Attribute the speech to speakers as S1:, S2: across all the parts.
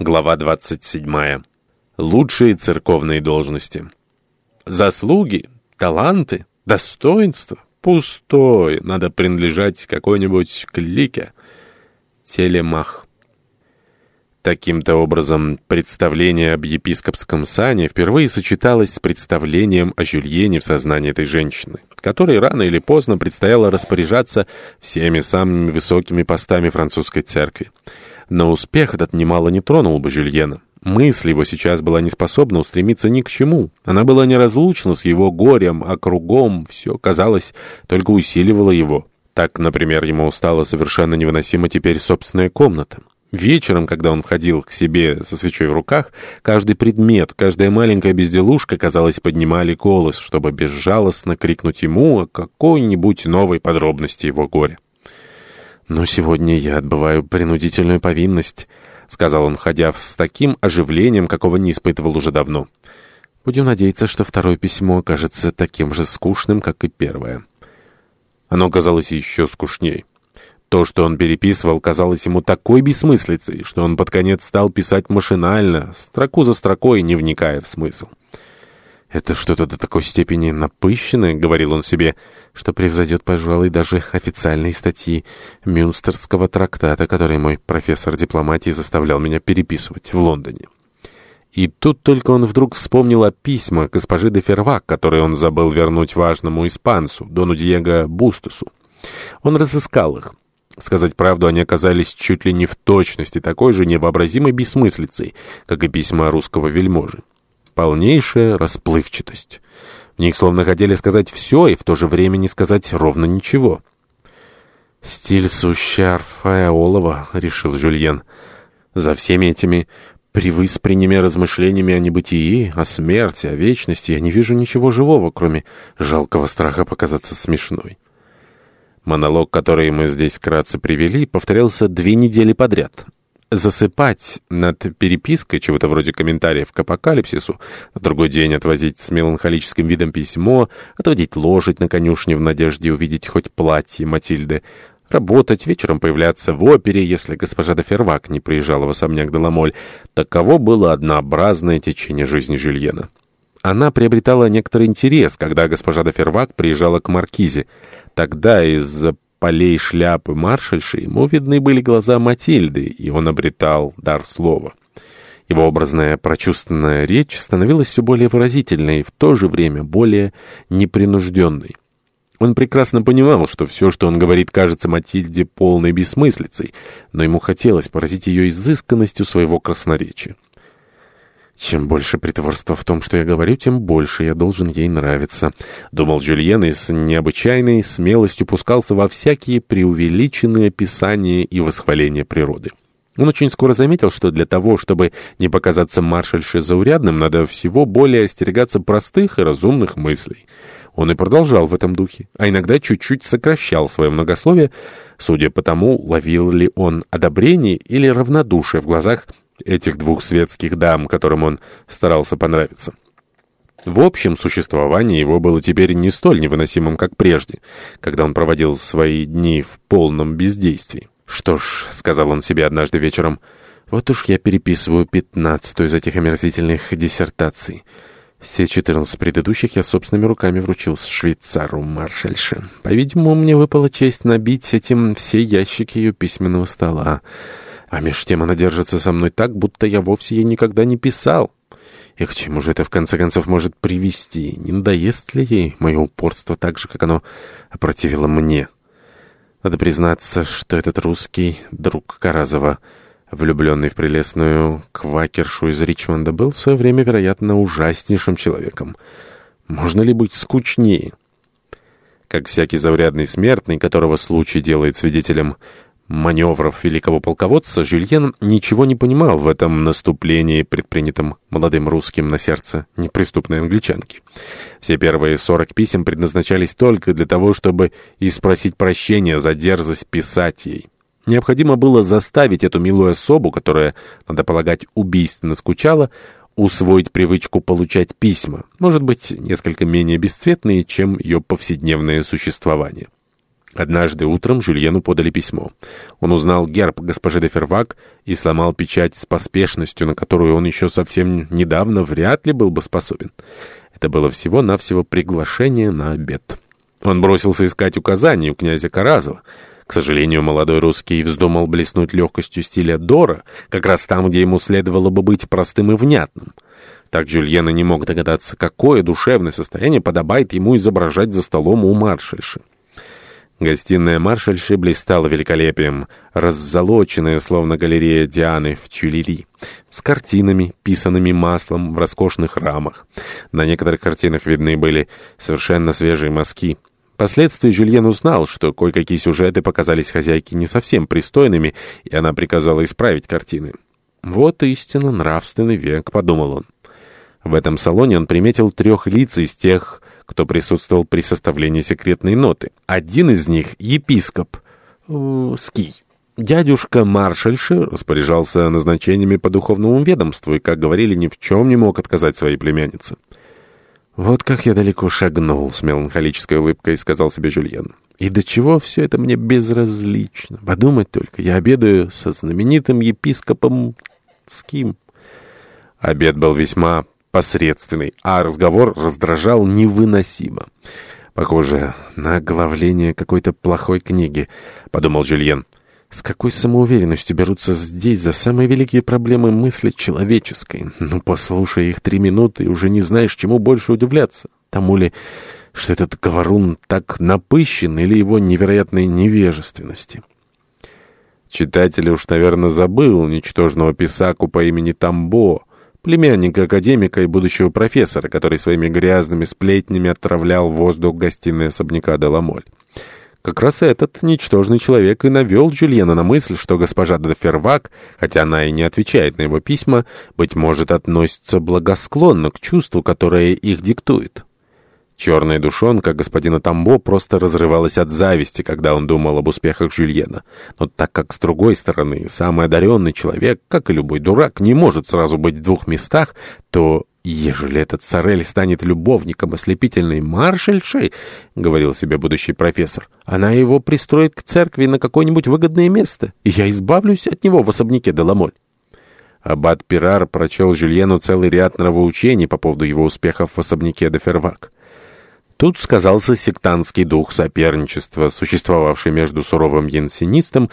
S1: Глава 27. Лучшие церковные должности. Заслуги, таланты, достоинство — пустое. Надо принадлежать какой-нибудь клике. Телемах. Таким-то образом, представление об епископском сане впервые сочеталось с представлением о Жюльене в сознании этой женщины, которой рано или поздно предстояло распоряжаться всеми самыми высокими постами французской церкви. Но успех этот немало не тронул бы Жюльена. Мысль его сейчас была не способна устремиться ни к чему. Она была неразлучна с его горем, а кругом все, казалось, только усиливало его. Так, например, ему стало совершенно невыносимо теперь собственная комната. Вечером, когда он входил к себе со свечой в руках, каждый предмет, каждая маленькая безделушка, казалось, поднимали голос, чтобы безжалостно крикнуть ему о какой-нибудь новой подробности его горя. «Но сегодня я отбываю принудительную повинность», — сказал он, входя с таким оживлением, какого не испытывал уже давно. «Будем надеяться, что второе письмо окажется таким же скучным, как и первое». Оно казалось еще скучней. То, что он переписывал, казалось ему такой бессмыслицей, что он под конец стал писать машинально, строку за строкой, не вникая в смысл. «Это что-то до такой степени напыщенное», — говорил он себе, «что превзойдет, пожалуй, даже официальные статьи Мюнстерского трактата, который мой профессор дипломатии заставлял меня переписывать в Лондоне». И тут только он вдруг вспомнил о письмах госпожи де Фервак, которые он забыл вернуть важному испанцу, Дону Диего Бустусу. Он разыскал их. Сказать правду, они оказались чуть ли не в точности такой же невообразимой бессмыслицей, как и письма русского вельможи. Полнейшая расплывчатость. В них словно хотели сказать все и в то же время не сказать ровно ничего. «Стиль суща Арфая Олова», — решил Жюльен. «За всеми этими привыспренними размышлениями о небытии, о смерти, о вечности я не вижу ничего живого, кроме жалкого страха показаться смешной». Монолог, который мы здесь вкратце привели, повторялся две недели подряд. Засыпать над перепиской, чего-то вроде комментариев к апокалипсису, на другой день отвозить с меланхолическим видом письмо, отводить лошадь на конюшне в надежде увидеть хоть платье Матильды, работать, вечером появляться в опере, если госпожа де Фервак не приезжала в особняк Деламоль. Таково было однообразное течение жизни Жюльена. Она приобретала некоторый интерес, когда госпожа де Фервак приезжала к Маркизе. Тогда из-за полей шляпы маршальши ему видны были глаза Матильды, и он обретал дар слова. Его образная прочувственная речь становилась все более выразительной и в то же время более непринужденной. Он прекрасно понимал, что все, что он говорит, кажется Матильде полной бессмыслицей, но ему хотелось поразить ее изысканностью своего красноречия. «Чем больше притворства в том, что я говорю, тем больше я должен ей нравиться», — думал Джульен и с необычайной смелостью пускался во всякие преувеличенные описания и восхваления природы. Он очень скоро заметил, что для того, чтобы не показаться маршальше заурядным, надо всего более остерегаться простых и разумных мыслей. Он и продолжал в этом духе, а иногда чуть-чуть сокращал свое многословие, судя по тому, ловил ли он одобрение или равнодушие в глазах этих двух светских дам, которым он старался понравиться. В общем, существование его было теперь не столь невыносимым, как прежде, когда он проводил свои дни в полном бездействии. «Что ж», — сказал он себе однажды вечером, — «вот уж я переписываю пятнадцатую из этих омерзительных диссертаций». Все четырнадцать предыдущих я собственными руками вручил швейцару маршальше. По-видимому, мне выпала честь набить этим все ящики ее письменного стола. А меж тем она держится со мной так, будто я вовсе ей никогда не писал. И к чему же это в конце концов может привести? Не надоест ли ей мое упорство так же, как оно опротивило мне? Надо признаться, что этот русский друг Каразова, влюбленный в прелестную квакершу из Ричмонда, был в свое время, вероятно, ужаснейшим человеком. Можно ли быть скучнее? Как всякий заурядный смертный, которого случай делает свидетелем маневров великого полководца, Жюльен ничего не понимал в этом наступлении, предпринятом молодым русским на сердце неприступной англичанки. Все первые сорок писем предназначались только для того, чтобы и спросить прощения за дерзость писать ей. Необходимо было заставить эту милую особу, которая, надо полагать, убийственно скучала, усвоить привычку получать письма, может быть, несколько менее бесцветные, чем ее повседневное существование. Однажды утром Жюльену подали письмо. Он узнал герб госпожи де Фервак и сломал печать с поспешностью, на которую он еще совсем недавно вряд ли был бы способен. Это было всего-навсего приглашение на обед. Он бросился искать указания у князя Каразова. К сожалению, молодой русский вздумал блеснуть легкостью стиля Дора, как раз там, где ему следовало бы быть простым и внятным. Так Жюльена не мог догадаться, какое душевное состояние подобает ему изображать за столом у маршальши. Гостиная маршальши блистала великолепием, раззолоченная, словно галерея Дианы в Тюлери, с картинами, писанными маслом в роскошных рамах. На некоторых картинах видны были совершенно свежие мазки. Впоследствии Жюльен узнал, что кое-какие сюжеты показались хозяйке не совсем пристойными, и она приказала исправить картины. «Вот истинно нравственный век», — подумал он. В этом салоне он приметил трех лиц из тех кто присутствовал при составлении секретной ноты. Один из них — епископ э, Ский. Дядюшка маршальши распоряжался назначениями по духовному ведомству и, как говорили, ни в чем не мог отказать своей племяннице. «Вот как я далеко шагнул», — с меланхолической улыбкой сказал себе Жюльен. «И до чего все это мне безразлично? Подумать только, я обедаю со знаменитым епископом Ским». Обед был весьма посредственный, а разговор раздражал невыносимо. «Похоже на оглавление какой-то плохой книги», — подумал Жюльен. «С какой самоуверенностью берутся здесь за самые великие проблемы мысли человеческой? Ну, послушай их три минуты, и уже не знаешь, чему больше удивляться. Тому ли, что этот говорун так напыщен, или его невероятной невежественности?» Читатель уж, наверное, забыл ничтожного писаку по имени Тамбо, племянника академика и будущего профессора, который своими грязными сплетнями отравлял воздух гостиной особняка Деламоль. Как раз этот ничтожный человек и навел Джульена на мысль, что госпожа де хотя она и не отвечает на его письма, быть может, относится благосклонно к чувству, которое их диктует. Черная душонка господина Тамбо просто разрывалась от зависти, когда он думал об успехах Жюльена. Но так как, с другой стороны, самый одаренный человек, как и любой дурак, не может сразу быть в двух местах, то, ежели этот Сорель станет любовником ослепительной маршальшей, — говорил себе будущий профессор, — она его пристроит к церкви на какое-нибудь выгодное место, и я избавлюсь от него в особняке Деламоль. Аббат Пирар прочел Жюльену целый ряд нравоучений по поводу его успехов в особняке де Фервак. Тут сказался сектантский дух соперничества, существовавший между суровым янсенистом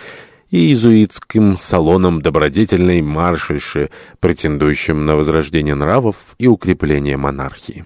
S1: и иезуитским салоном добродетельной маршальши, претендующим на возрождение нравов и укрепление монархии.